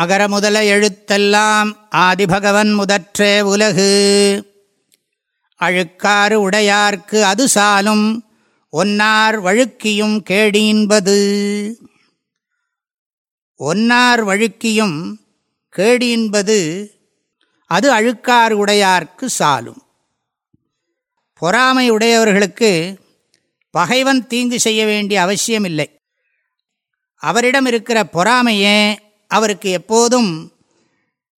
அகர முதல எழுத்தெல்லாம் ஆதிபகவன் முதற்றே உலகு. அழுக்காறு உடையார்க்கு அது சாலும் ஒன்னார் வழுக்கியும் கேடீன்பது ஒன்னார் வழுக்கியும் கேடீன்பது அது அழுக்காறு உடையார்க்கு சாலும். பொறாமை உடையவர்களுக்கு பகைவன் தீங்கு செய்ய வேண்டிய அவசியமில்லை. அவரிடம் இருக்கிற பொறாமையே அவருக்கு எப்போதும்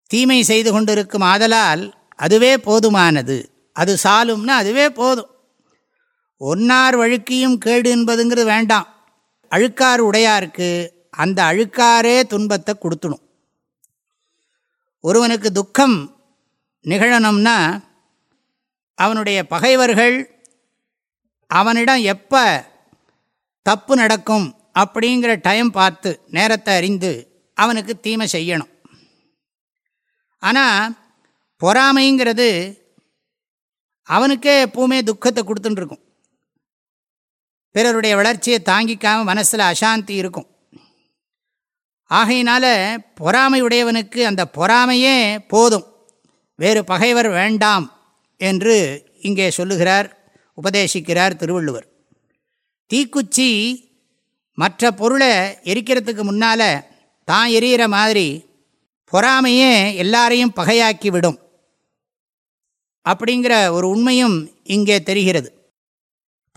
தீமை செய்து கொண்டிருக்கும் ஆதலால் அதுவே போதுமானது. அது சாலும்னா அதுவே போதும். ஒன்னார் வழுக்கியும் கேடு என்பதுங்கிறது வேண்டாம். அழுக்காறு உடையாருக்கு அந்த அழுக்காரே துன்பத்தை கொடுத்துடும். ஒருவனுக்கு துக்கம் நிகழணும்னா அவனுடைய பகைவர்கள் அவனிடம் எப்போ தப்பு நடக்கும் அப்படிங்கிற டைம் பார்த்து நேரத்தை அறிந்து அவனுக்கு தீமை செய்யணும். ஆனால் பொறாமைங்கிறது அவனுக்கே எப்பவுமே துக்கத்தை கொடுத்துட்டுருக்கும் பிறருடைய வளர்ச்சியை தாங்கிக்காமல் மனசில் அசாந்தி இருக்கும். ஆகையினால பொறாமை உடையவனுக்கு அந்த பொறாமையே போதும். வேறு பகைவர் வேண்டாம் என்று இங்கே சொல்லுகிறார் உபதேசிக்கிறார் திருவள்ளுவர். தீக்குச்சி மற்ற பொருளை எரிக்கிறதுக்கு முன்னால் தான் எரியிற மாதிரி பொறாமையே எல்லாரையும் பகையாக்கி விடும் அப்படிங்கிற ஒரு உண்மையும் இங்கே தெரிகிறது.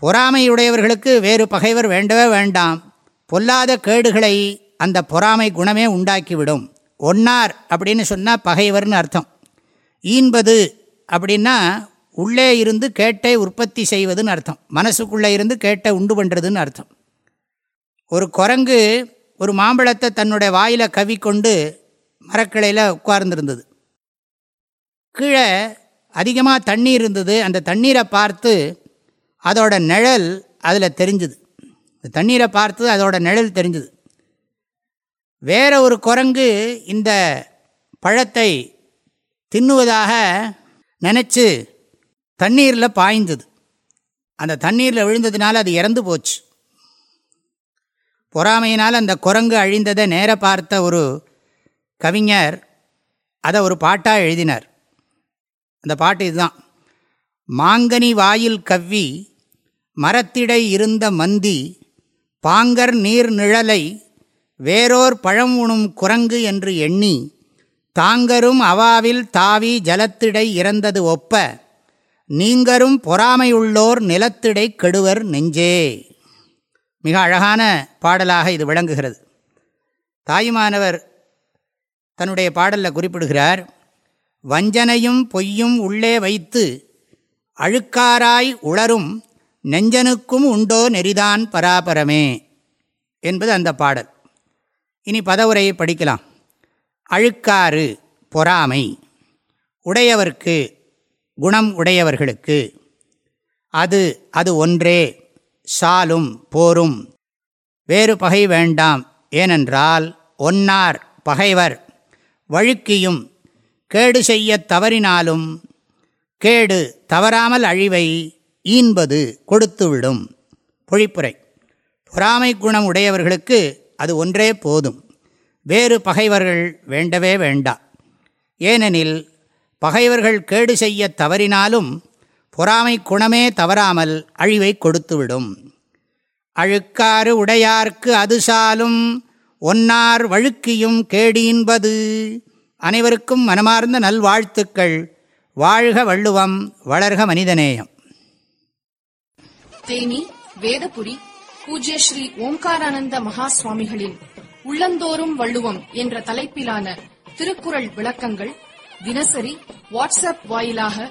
பொறாமையுடையவர்களுக்கு வேறு பகைவர் வேண்டவே வேண்டாம். பொல்லாத கேடுகளை அந்த பொறாமை குணமே உண்டாக்கிவிடும். ஒன்னார் அப்படின்னு சொன்னால் பகைவர்னு அர்த்தம். ஈன்பது அப்படின்னா உள்ளே இருந்து கேட்டை உற்பத்தி செய்வதுன்னு அர்த்தம். மனசுக்குள்ளே இருந்து கேட்டை உண்டு பண்ணுறதுன்னு அர்த்தம். ஒரு குரங்கு ஒரு மாம்பழத்தை தன்னுடைய வாயில் கவிக்கொண்டு மரக்கிளையில் உட்கார்ந்துருந்தது. கீழே அதிகமாக தண்ணீர் இருந்தது. அந்த தண்ணீரை பார்த்து அதோட நிழல் அதில் தெரிஞ்சுது. தண்ணீரை பார்த்து அதோட நிழல் தெரிஞ்சுது. வேற ஒரு குரங்கு இந்த பழத்தை தின்னுவதாக நினச்சி தண்ணீரில் பாய்ந்தது. அந்த தண்ணீரில் விழுந்ததுனால அது இறந்து போச்சு. பொறாமையினால் அந்த குரங்கு அழிந்ததை நேர பார்த்த ஒரு கவிஞர் அதை ஒரு பாட்டாக எழுதினார். அந்த பாட்டு இதுதான். மாங்கனி வாயில் கவ்வி மரத்திடை இருந்த மந்தி பாங்கர் நீர் நிழலை வேறோர் பழம் உணும் குரங்கு என்று எண்ணி தாங்கரும் அவாவில் தாவி ஜலத்திடை இறந்தது ஒப்ப நீங்கரும் பொறாமையுள்ளோர் நிலத்திடை கெடுவர் நெஞ்சே. மிக அழகான பாடலாக இது விளங்குகிறது. தாயுமானவர் தன்னுடைய பாடலில் குறிப்பிடுகிறார் வஞ்சனையும் பொய்யும் உள்ளே வைத்து அழுக்காராய் உளரும் நெஞ்சனுக்கும் உண்டோ நெறிதான் பராபரமே என்பது அந்த பாடல். இனி பதவுரையை படிக்கலாம். அழுக்காறு பொறாமை உடையவர்க்கு குணம் உடையவர்களுக்கு அது அது ஒன்றே சாலும் போரும். வேறு பகை வேண்டாம். ஏனென்றால் ஒன்னார் பகைவர். வழுக்கியும் கேடு செய்ய தவறினாலும் கேடு தவறாமல் அழிவை ஈன்பது கொடுத்துவிடும். பொழிப்புரை. பொறாமை குணம் உடையவர்களுக்கு அது ஒன்றே போதும். வேறு பகைவர்கள் வேண்டவே வேண்டா. ஏனெனில் பகைவர்கள் கேடு செய்ய தவறினாலும் பொறாமை குணமே தவறாமல் அழிவை கொடுத்துவிடும். அழுக்காறு உடையார்க்கு அது சாலும் ஒன்னார் வழுக்கியும் கேடியின்பது. அனைவருக்கும் மனமார்ந்த நல்வாழ்த்துக்கள். வாழ்க வள்ளுவம் வளர்க மனிதநேயம். தேனி வேதபுரி பூஜ்ய ஸ்ரீ ஓம்காரானந்த மகா சுவாமிகளின் உள்ளந்தோறும் வள்ளுவம் என்ற தலைப்பிலான திருக்குறள் விளக்கங்கள் தினசரி வாட்ஸ்அப் வாயிலாக